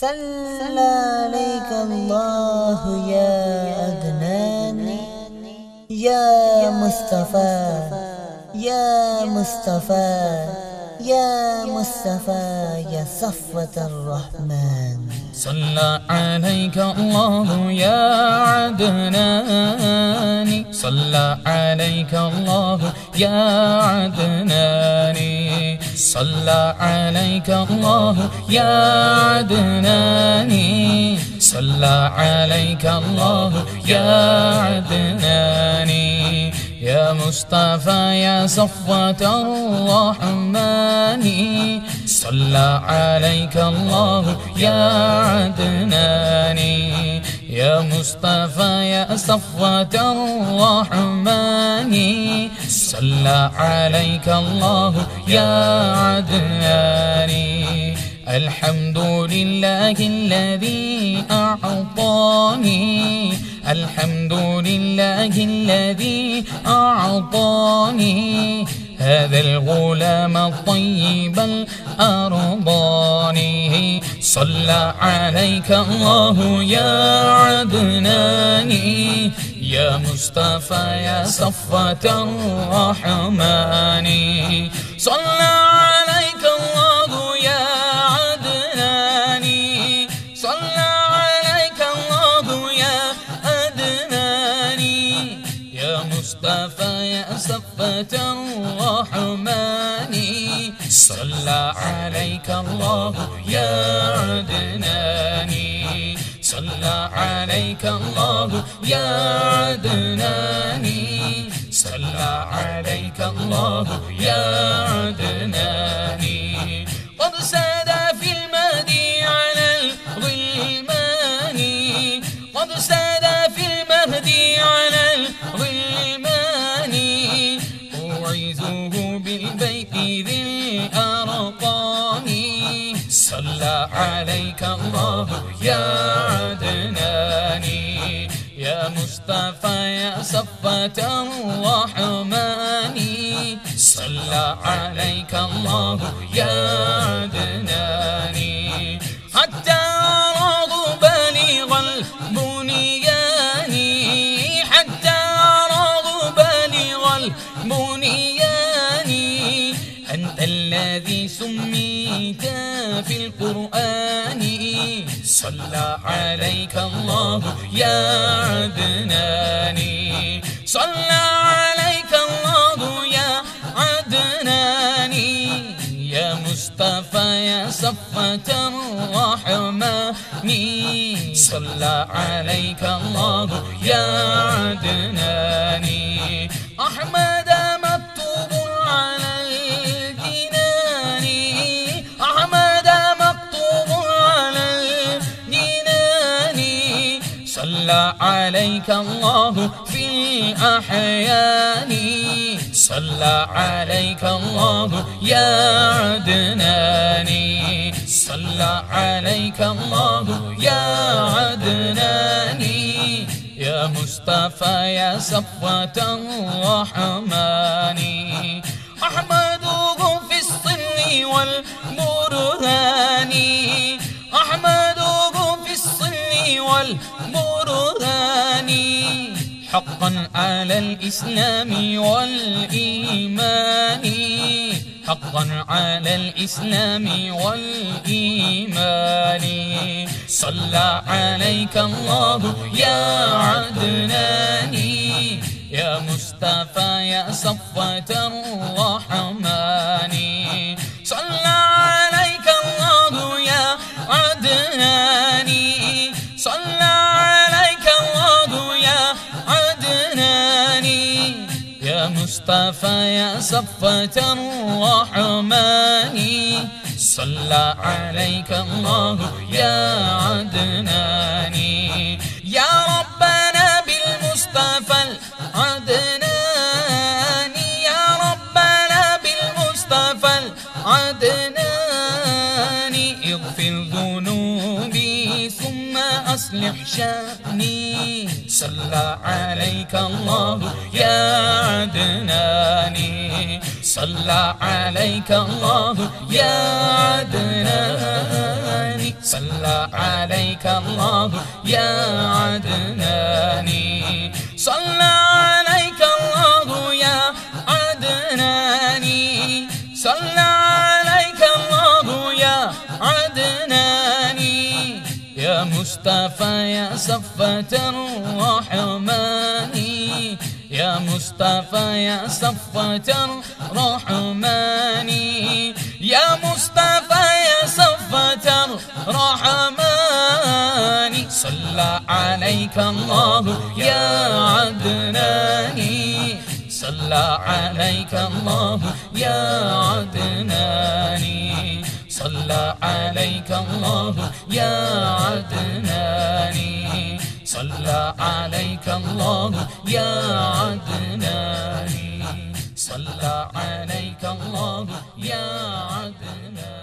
صلى عليك الله يا أدنان يا مصطفى يا مصطفى يا مصطفى، يا صفوة الرحمن. صلى عليك الله يا عدنان صلى عليك الله يا عدنان صلى عليك الله يا عدنان صلى عليك الله يا عدنان يا مصطفى، يا صفوة الرحمن صلى عليك الله يا عدنان. يا مصطفى، يا صفوة الرحمن صلى عليك الله يا عدنان. الحمد لله الذي أعطاني الحمد لله الذي أعطاني هذا الغلام الطيب الأرضاني صلى عليك الله يا عدناني يا مصطفى يا صفة الرحمن صلى عليك يا صفة الرحمن. صلى عليك الله يا عدناني صلى عليك الله يا عدناني صلى عليك الله يا عدناني عليك الله يا عدناني، يا مصطفى، يا صفة الرحمن صلى عليك الله يا عدناني. حتى أراض بالغ البنيان، حتى أراض بالغ البنيان. أنت الذي سميت في القرآن. صلى عليك الله يا عدناني صلى عليك الله يا عدناني يا مصطفى يا صفة الرحمن. صلى عليك الله يا عدناني أحمد صلى عليك الله في الأحيان صلى عليك الله يا عدناني. صلى عليك الله يا عدناني. يا مصطفى يا صفوة الرحمن. أحمده في الصل والبرهان. الصل حقا على الإسلام والإيمان. حقا على الإسلام والإيمان. صلى عليك الله يا عدناني، يا مصطفى، يا صفوة الرحمن. يا مصطفى يا صفة الرحمن صلى عليك الله يا عدناني يا ربنا بالمصطفى العدناني يا ربنا بالمصطفى العدناني أصلح شأني. صلى عليك الله يا عدناني. صلى عليك الله يا عدناني. صلى عليك الله يا عدناني. مصطفى يا صفة الرحمن يا مصطفى يا صفة الرحمن يا مصطفى يا صفة الرحمن صلى عليك الله يا عدناني صلى عليك الله يا عدناني صلى عليك الله يا عدناني. صلى عليك الله يا عدناني. صلى عليك الله يا عدناني.